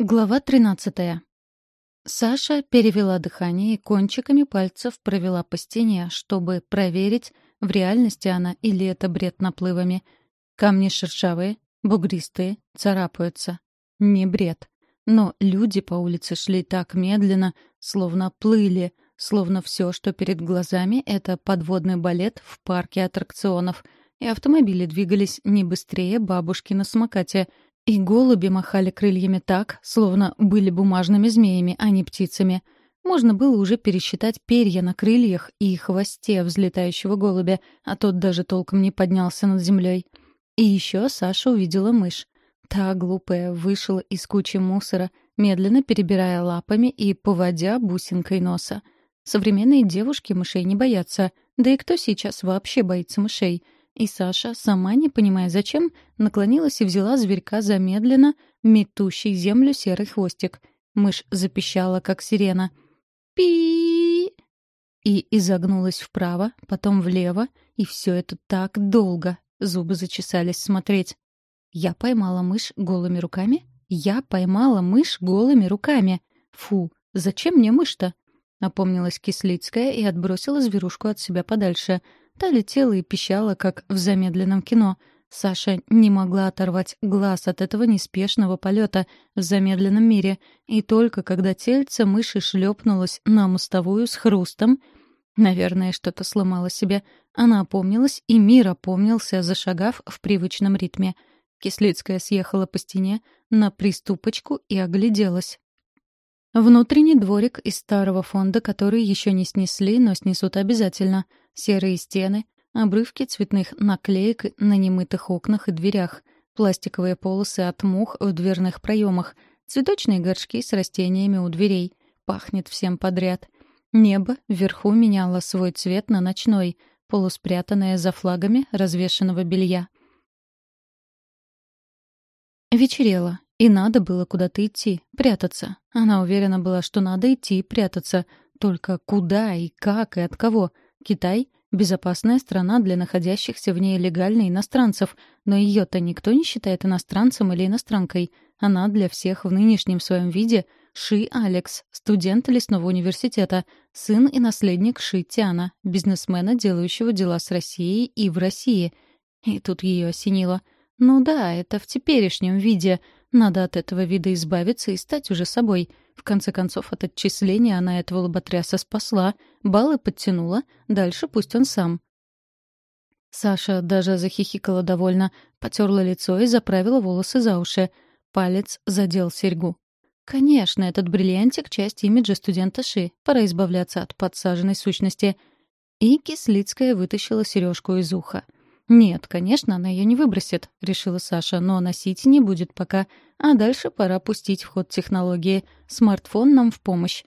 Глава 13. Саша перевела дыхание и кончиками пальцев провела по стене, чтобы проверить, в реальности она или это бред наплывами. Камни шершавые, бугристые, царапаются. Не бред. Но люди по улице шли так медленно, словно плыли, словно все, что перед глазами — это подводный балет в парке аттракционов. И автомобили двигались не быстрее бабушки на самокате — и голуби махали крыльями так, словно были бумажными змеями, а не птицами. Можно было уже пересчитать перья на крыльях и хвосте взлетающего голубя, а тот даже толком не поднялся над землей. И еще Саша увидела мышь. Та, глупая, вышла из кучи мусора, медленно перебирая лапами и поводя бусинкой носа. Современные девушки мышей не боятся. Да и кто сейчас вообще боится мышей — и Саша, сама не понимая зачем, наклонилась и взяла зверька замедленно, метущий землю серый хвостик. Мышь запищала, как сирена. пи И изогнулась вправо, потом влево, и все это так долго. Зубы зачесались смотреть. Я поймала мышь голыми руками? Я поймала мышь голыми руками. Фу, зачем мне мышь-то? Напомнилась Кислицкая и отбросила зверушку от себя подальше — Та летела и пищала, как в замедленном кино. Саша не могла оторвать глаз от этого неспешного полета в замедленном мире, и только когда тельце мыши шлепнулось на мостовую с хрустом, наверное, что-то сломало себе, она опомнилась, и мир опомнился, зашагав в привычном ритме. Кислицкая съехала по стене на приступочку и огляделась. Внутренний дворик из старого фонда, который еще не снесли, но снесут обязательно. Серые стены, обрывки цветных наклеек на немытых окнах и дверях, пластиковые полосы от мух в дверных проемах, цветочные горшки с растениями у дверей. Пахнет всем подряд. Небо вверху меняло свой цвет на ночной, полуспрятанное за флагами развешенного белья. Вечерело. И надо было куда-то идти, прятаться. Она уверена была, что надо идти прятаться. Только куда и как и от кого? Китай — безопасная страна для находящихся в ней легально иностранцев, но ее-то никто не считает иностранцем или иностранкой. Она для всех в нынешнем своем виде — Ши Алекс, студент лесного университета, сын и наследник Ши Тяна, бизнесмена, делающего дела с Россией и в России. И тут ее осенило. Ну да, это в теперешнем виде — надо от этого вида избавиться и стать уже собой. В конце концов, от отчисления она этого лоботряса спасла, баллы подтянула, дальше пусть он сам. Саша даже захихикала довольно, потерла лицо и заправила волосы за уши. Палец задел серьгу. Конечно, этот бриллиантик — часть имиджа студента Ши. Пора избавляться от подсаженной сущности. И Кислицкая вытащила сережку из уха — «Нет, конечно, она ее не выбросит», — решила Саша, «но носить не будет пока. А дальше пора пустить в ход технологии. Смартфон нам в помощь».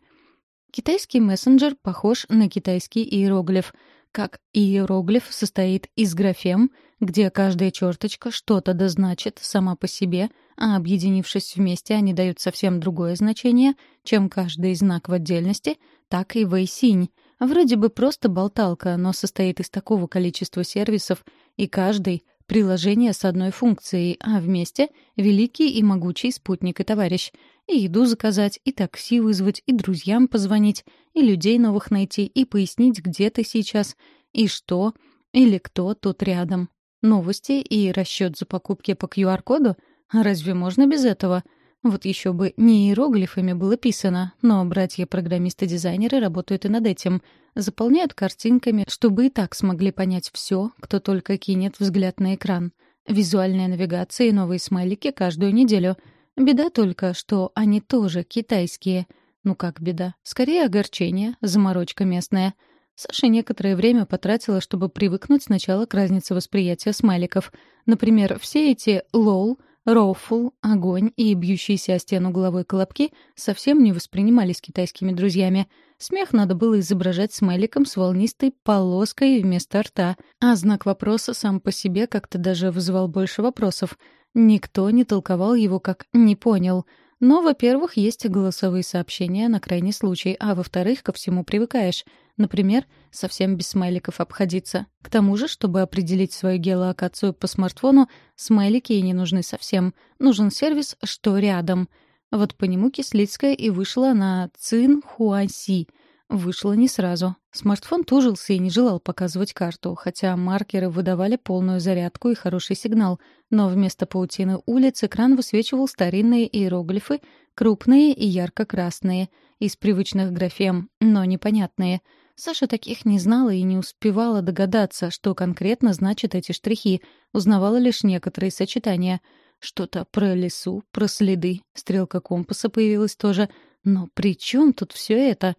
Китайский мессенджер похож на китайский иероглиф. Как иероглиф состоит из графем, где каждая черточка что-то дозначит сама по себе, а объединившись вместе, они дают совсем другое значение, чем каждый знак в отдельности, так и вэйсинь. Вроде бы просто болталка, но состоит из такого количества сервисов — и каждый — приложение с одной функцией, а вместе — великий и могучий спутник и товарищ. И еду заказать, и такси вызвать, и друзьям позвонить, и людей новых найти, и пояснить, где ты сейчас, и что или кто тут рядом. Новости и расчет за покупки по QR-коду? Разве можно без этого? — вот еще бы не иероглифами было писано, но братья-программисты-дизайнеры работают и над этим. Заполняют картинками, чтобы и так смогли понять все, кто только кинет взгляд на экран. Визуальная навигация и новые смайлики каждую неделю. Беда только, что они тоже китайские. Ну как беда? Скорее огорчение, заморочка местная. Саша некоторое время потратила, чтобы привыкнуть сначала к разнице восприятия смайликов. Например, все эти «лол» — Роуфл, огонь и бьющиеся о стену головой колобки совсем не воспринимались китайскими друзьями. Смех надо было изображать смайликом с волнистой полоской вместо рта, а знак вопроса сам по себе как-то даже вызывал больше вопросов. Никто не толковал его как «не понял», но, во-первых, есть голосовые сообщения на крайний случай, а во-вторых, ко всему привыкаешь. Например, совсем без смайликов обходиться. К тому же, чтобы определить свою геолокацию по смартфону, смайлики и не нужны совсем. Нужен сервис «Что рядом?». Вот по нему Кислицкая и вышла на Цин Хуаси. Вышла не сразу. Смартфон тужился и не желал показывать карту, хотя маркеры выдавали полную зарядку и хороший сигнал. Но вместо паутины улиц экран высвечивал старинные иероглифы, крупные и ярко-красные, из привычных графем, но непонятные. Саша таких не знала и не успевала догадаться, что конкретно значат эти штрихи, узнавала лишь некоторые сочетания — что-то про лесу, про следы. Стрелка компаса появилась тоже. Но при чем тут все это?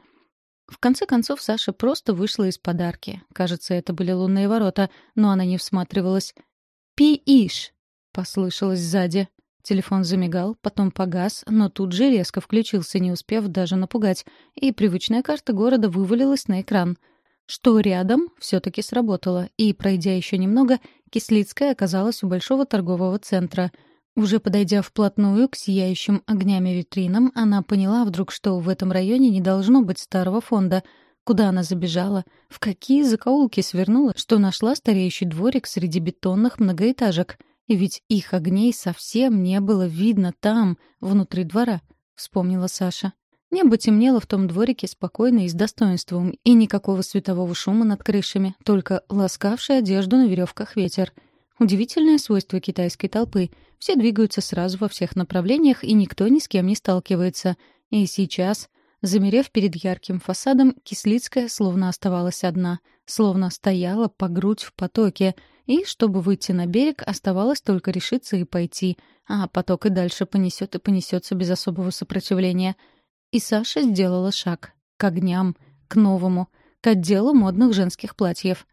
В конце концов, Саша просто вышла из подарки. Кажется, это были лунные ворота, но она не всматривалась. «Пи-иш!» — послышалось сзади. Телефон замигал, потом погас, но тут же резко включился, не успев даже напугать, и привычная карта города вывалилась на экран. Что рядом все таки сработало, и, пройдя еще немного, Кислицкая оказалась у большого торгового центра — уже подойдя вплотную к сияющим огнями витринам, она поняла вдруг, что в этом районе не должно быть старого фонда. Куда она забежала? В какие закоулки свернула, что нашла стареющий дворик среди бетонных многоэтажек? И ведь их огней совсем не было видно там, внутри двора, — вспомнила Саша. Небо темнело в том дворике спокойно и с достоинством, и никакого светового шума над крышами, только ласкавший одежду на веревках ветер — Удивительное свойство китайской толпы. Все двигаются сразу во всех направлениях, и никто ни с кем не сталкивается. И сейчас, замерев перед ярким фасадом, Кислицкая словно оставалась одна, словно стояла по грудь в потоке, и, чтобы выйти на берег, оставалось только решиться и пойти, а поток и дальше понесет и понесется без особого сопротивления. И Саша сделала шаг. К огням, к новому, к отделу модных женских платьев.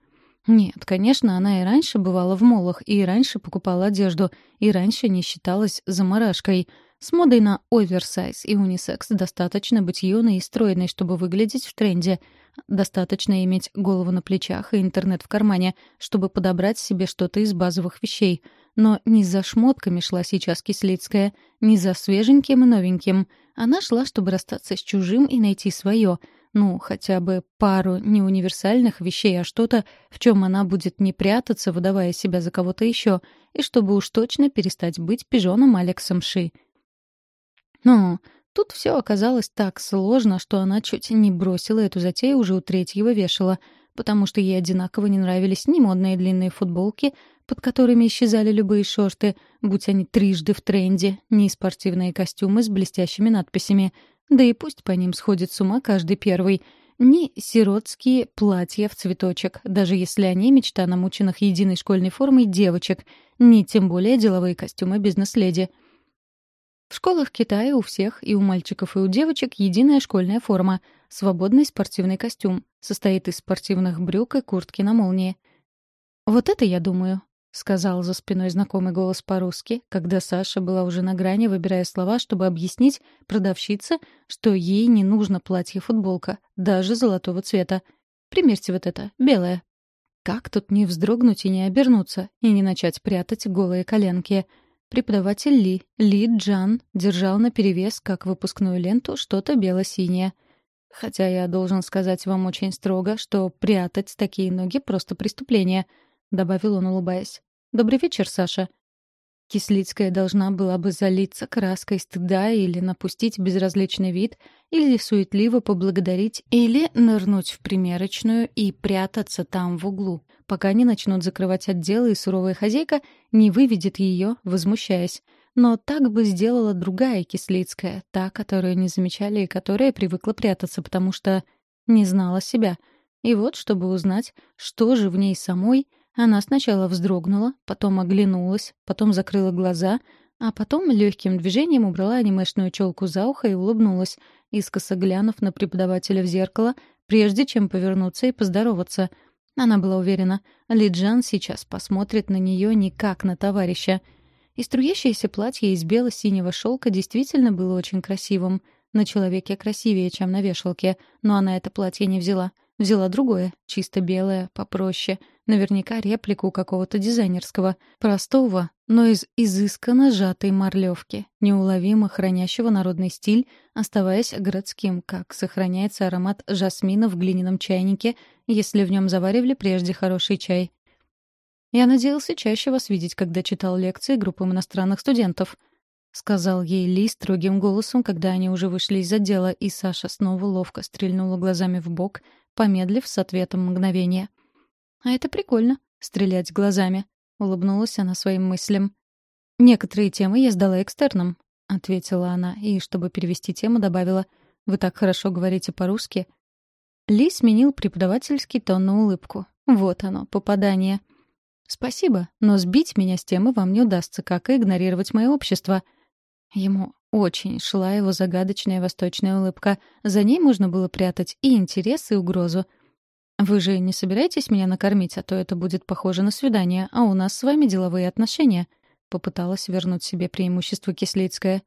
Нет, конечно, она и раньше бывала в молах, и раньше покупала одежду, и раньше не считалась заморашкой. С модой на оверсайз и унисекс достаточно быть юной и стройной, чтобы выглядеть в тренде. Достаточно иметь голову на плечах и интернет в кармане, чтобы подобрать себе что-то из базовых вещей. Но не за шмотками шла сейчас Кислицкая, не за свеженьким и новеньким. Она шла, чтобы расстаться с чужим и найти свое — ну, хотя бы пару не универсальных вещей, а что-то, в чем она будет не прятаться, выдавая себя за кого-то еще, и чтобы уж точно перестать быть пижоном Алексом Ши. Но тут все оказалось так сложно, что она чуть не бросила эту затею уже у третьего вешала, потому что ей одинаково не нравились ни модные длинные футболки, под которыми исчезали любые шорты, будь они трижды в тренде, ни спортивные костюмы с блестящими надписями — да и пусть по ним сходит с ума каждый первый. Ни сиротские платья в цветочек, даже если они мечта намученных единой школьной формой девочек, ни тем более деловые костюмы бизнес-леди. В школах Китая у всех, и у мальчиков, и у девочек, единая школьная форма — свободный спортивный костюм, состоит из спортивных брюк и куртки на молнии. Вот это, я думаю, — сказал за спиной знакомый голос по-русски, когда Саша была уже на грани, выбирая слова, чтобы объяснить продавщице, что ей не нужно платье-футболка, даже золотого цвета. «Примерьте вот это, белое». Как тут не вздрогнуть и не обернуться, и не начать прятать голые коленки? Преподаватель Ли, Ли Джан, держал наперевес, как выпускную ленту, что-то бело-синее. Хотя я должен сказать вам очень строго, что прятать такие ноги — просто преступление —— добавил он, улыбаясь. «Добрый вечер, Саша». Кислицкая должна была бы залиться краской стыда или напустить безразличный вид, или суетливо поблагодарить, или нырнуть в примерочную и прятаться там в углу, пока не начнут закрывать отделы, и суровая хозяйка не выведет ее, возмущаясь. Но так бы сделала другая Кислицкая, та, которую не замечали и которая привыкла прятаться, потому что не знала себя. И вот, чтобы узнать, что же в ней самой — она сначала вздрогнула, потом оглянулась, потом закрыла глаза, а потом легким движением убрала анимешную челку за ухо и улыбнулась, искоса глянув на преподавателя в зеркало, прежде чем повернуться и поздороваться. Она была уверена, Лиджан сейчас посмотрит на нее не как на товарища. И струящееся платье из бело-синего шелка действительно было очень красивым. На человеке красивее, чем на вешалке, но она это платье не взяла. Взяла другое, чисто белое, попроще — Наверняка реплику какого-то дизайнерского, простого, но из изысканно сжатой морлевки, неуловимо хранящего народный стиль, оставаясь городским, как сохраняется аромат жасмина в глиняном чайнике, если в нем заваривали прежде хороший чай. Я надеялся чаще вас видеть, когда читал лекции группам иностранных студентов. — сказал ей Ли строгим голосом, когда они уже вышли из отдела, и Саша снова ловко стрельнула глазами в бок, помедлив с ответом мгновения. «А это прикольно — стрелять глазами», — улыбнулась она своим мыслям. «Некоторые темы я сдала экстерном», — ответила она, и, чтобы перевести тему, добавила. «Вы так хорошо говорите по-русски». Ли сменил преподавательский тон на улыбку. «Вот оно, попадание». «Спасибо, но сбить меня с темы вам не удастся, как и игнорировать мое общество». Ему очень шла его загадочная восточная улыбка. За ней можно было прятать и интерес, и угрозу. «Вы же не собираетесь меня накормить, а то это будет похоже на свидание, а у нас с вами деловые отношения», — попыталась вернуть себе преимущество Кислицкая.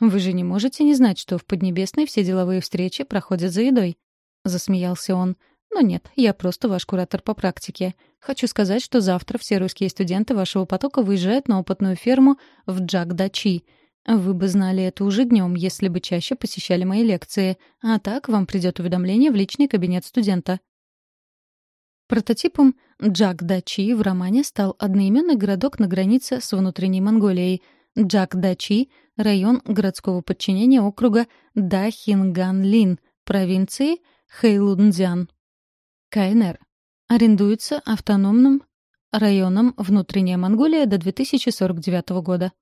«Вы же не можете не знать, что в Поднебесной все деловые встречи проходят за едой», — засмеялся он. «Но нет, я просто ваш куратор по практике. Хочу сказать, что завтра все русские студенты вашего потока выезжают на опытную ферму в Джагдачи. Вы бы знали это уже днем, если бы чаще посещали мои лекции, а так вам придет уведомление в личный кабинет студента. Прототипом Джагдачи в романе стал одноименный городок на границе с внутренней Монголией. Джагдачи — район городского подчинения округа Дахинганлин, провинции Хэйлунцзян. КНР. Арендуется автономным районом Внутренняя Монголия до 2049 года.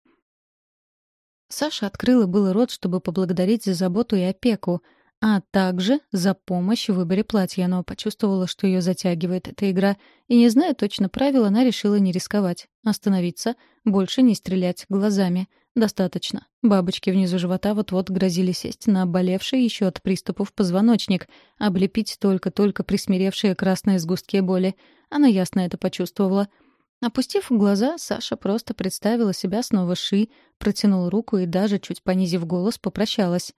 Саша открыла было рот, чтобы поблагодарить за заботу и опеку, а также за помощь в выборе платья, но почувствовала, что ее затягивает эта игра, и, не зная точно правил, она решила не рисковать, остановиться, больше не стрелять глазами. Достаточно. Бабочки внизу живота вот-вот грозили сесть на болевший еще от приступов позвоночник, облепить только-только присмиревшие красные сгустки боли. Она ясно это почувствовала — Опустив глаза, Саша просто представила себя снова Ши, протянула руку и даже, чуть понизив голос, попрощалась.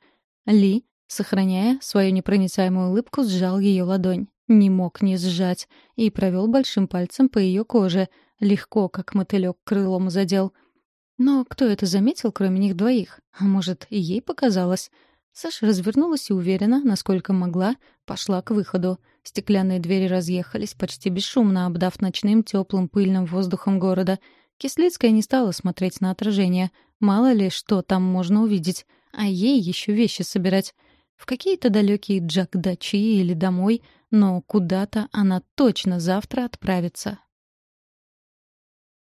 Ли, сохраняя свою непроницаемую улыбку, сжал ее ладонь. Не мог не сжать. И провел большим пальцем по ее коже. Легко, как мотылек крылом задел. Но кто это заметил, кроме них двоих? А может, и ей показалось? Саша развернулась и уверенно, насколько могла, пошла к выходу. Стеклянные двери разъехались почти бесшумно, обдав ночным теплым пыльным воздухом города. Кислицкая не стала смотреть на отражение. Мало ли, что там можно увидеть. А ей еще вещи собирать. В какие-то далекие джакдачи или домой, но куда-то она точно завтра отправится.